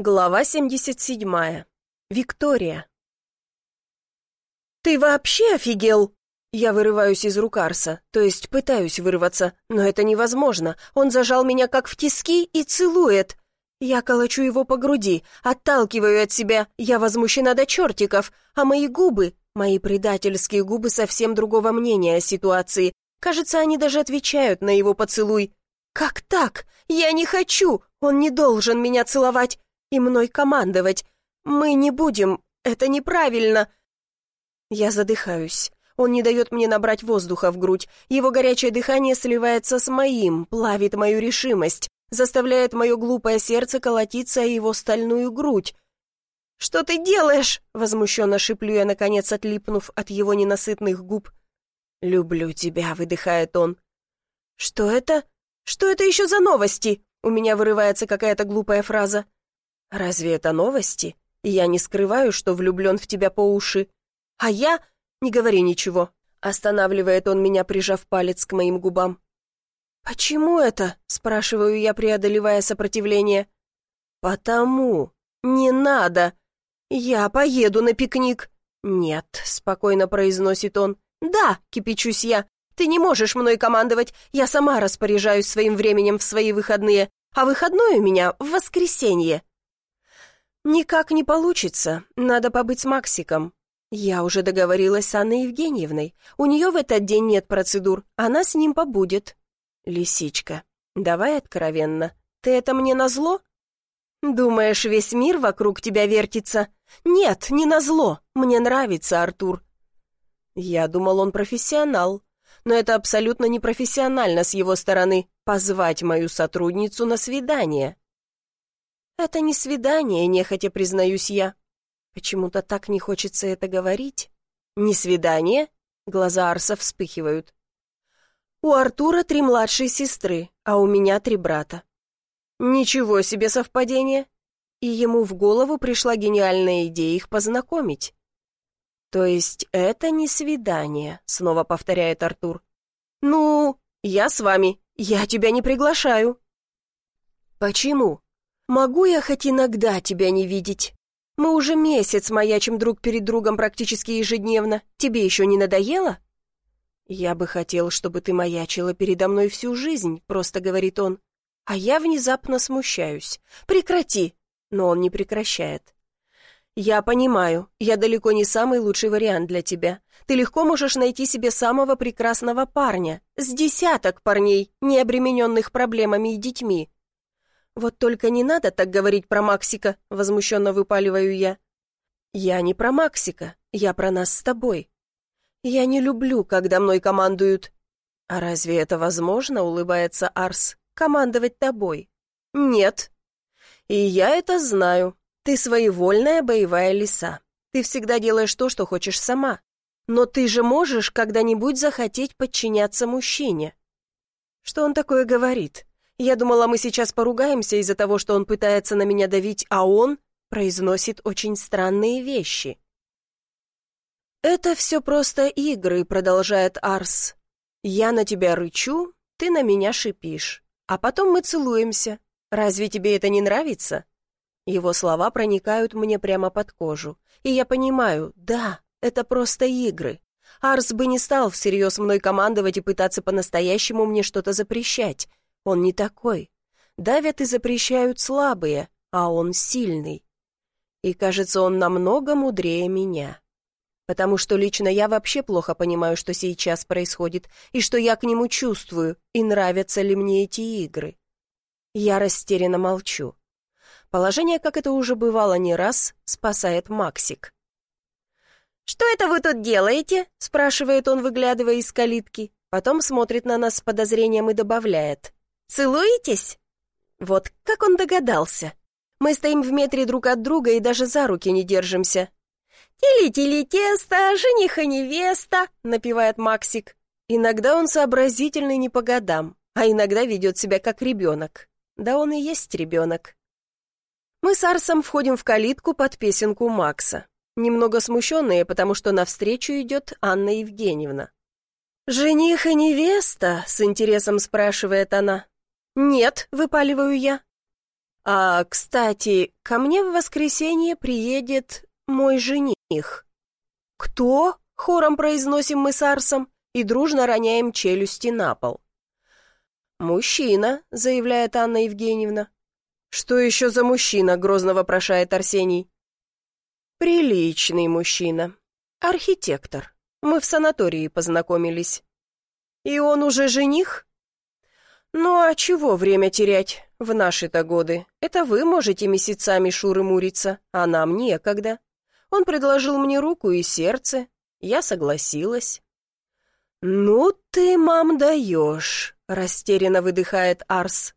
Глава 77. Виктория. «Ты вообще офигел?» Я вырываюсь из рук Арса, то есть пытаюсь вырваться, но это невозможно. Он зажал меня как в тиски и целует. Я колочу его по груди, отталкиваю от себя, я возмущена до чертиков, а мои губы, мои предательские губы совсем другого мнения о ситуации. Кажется, они даже отвечают на его поцелуй. «Как так? Я не хочу! Он не должен меня целовать!» И мной командовать. Мы не будем, это неправильно. Я задыхаюсь. Он не дает мне набрать воздуха в грудь. Его горячее дыхание сливается с моим, плавит мою решимость, заставляет мое глупое сердце колотиться о его стальную грудь. «Что ты делаешь?» — возмущенно шиплю я, наконец отлипнув от его ненасытных губ. «Люблю тебя», — выдыхает он. «Что это? Что это еще за новости?» У меня вырывается какая-то глупая фраза. «Разве это новости? Я не скрываю, что влюблен в тебя по уши. А я... Не говори ничего». Останавливает он меня, прижав палец к моим губам. «Почему это?» — спрашиваю я, преодолевая сопротивление. «Потому. Не надо. Я поеду на пикник». «Нет», — спокойно произносит он. «Да», — кипячусь я. «Ты не можешь мной командовать. Я сама распоряжаюсь своим временем в свои выходные. А выходной у меня в воскресенье». «Никак не получится. Надо побыть с Максиком. Я уже договорилась с Анной Евгеньевной. У нее в этот день нет процедур. Она с ним побудет». «Лисичка, давай откровенно. Ты это мне назло?» «Думаешь, весь мир вокруг тебя вертится?» «Нет, не назло. Мне нравится Артур». Я думал, он профессионал. Но это абсолютно непрофессионально с его стороны — позвать мою сотрудницу на свидание. «Это не свидание, нехотя признаюсь я. Почему-то так не хочется это говорить. Не свидание?» Глаза Арса вспыхивают. «У Артура три младшие сестры, а у меня три брата». «Ничего себе совпадение!» И ему в голову пришла гениальная идея их познакомить. «То есть это не свидание», — снова повторяет Артур. «Ну, я с вами. Я тебя не приглашаю». «Почему?» «Могу я хоть иногда тебя не видеть? Мы уже месяц маячим друг перед другом практически ежедневно. Тебе еще не надоело?» «Я бы хотел, чтобы ты маячила передо мной всю жизнь», — просто говорит он. А я внезапно смущаюсь. «Прекрати!» Но он не прекращает. «Я понимаю, я далеко не самый лучший вариант для тебя. Ты легко можешь найти себе самого прекрасного парня, с десяток парней, не обремененных проблемами и детьми. «Вот только не надо так говорить про Максика», — возмущенно выпаливаю я. «Я не про Максика, я про нас с тобой. Я не люблю, когда мной командуют». «А разве это возможно?» — улыбается Арс. «Командовать тобой?» «Нет». «И я это знаю. Ты своевольная боевая лиса. Ты всегда делаешь то, что хочешь сама. Но ты же можешь когда-нибудь захотеть подчиняться мужчине». Что он такое говорит? Я думала, мы сейчас поругаемся из-за того, что он пытается на меня давить, а он произносит очень странные вещи. «Это все просто игры», — продолжает Арс. «Я на тебя рычу, ты на меня шипишь, а потом мы целуемся. Разве тебе это не нравится?» Его слова проникают мне прямо под кожу, и я понимаю, да, это просто игры. Арс бы не стал всерьез мной командовать и пытаться по-настоящему мне что-то запрещать. Он не такой. Давят и запрещают слабые, а он сильный. И кажется, он намного мудрее меня. Потому что лично я вообще плохо понимаю, что сейчас происходит, и что я к нему чувствую, и нравятся ли мне эти игры. Я растерянно молчу. Положение, как это уже бывало не раз, спасает Максик. «Что это вы тут делаете?» — спрашивает он, выглядывая из калитки. Потом смотрит на нас с подозрением и добавляет. Целуетесь?» Вот как он догадался. Мы стоим в метре друг от друга и даже за руки не держимся. «Тили-тили тесто, жених и невеста», — напевает Максик. Иногда он сообразительный не по годам, а иногда ведет себя как ребенок. Да он и есть ребенок. Мы с Арсом входим в калитку под песенку Макса. Немного смущенные, потому что навстречу идет Анна Евгеньевна. «Жених и невеста?» — с интересом спрашивает она. «Нет», — выпаливаю я. А, кстати, ко мне в воскресенье приедет мой жених. Кто? Хором произносим мы с Арсом и дружно роняем челюсти на пол. «Мужчина», — заявляет Анна Евгеньевна. «Что еще за мужчина?» — грозно вопрошает Арсений. «Приличный мужчина. Архитектор. Мы в санатории познакомились». «И он уже жених?» «Ну а чего время терять в наши-то годы? Это вы можете месяцами шуры-муриться, а нам некогда». Он предложил мне руку и сердце. Я согласилась. «Ну ты, мам, даешь», — растерянно выдыхает Арс.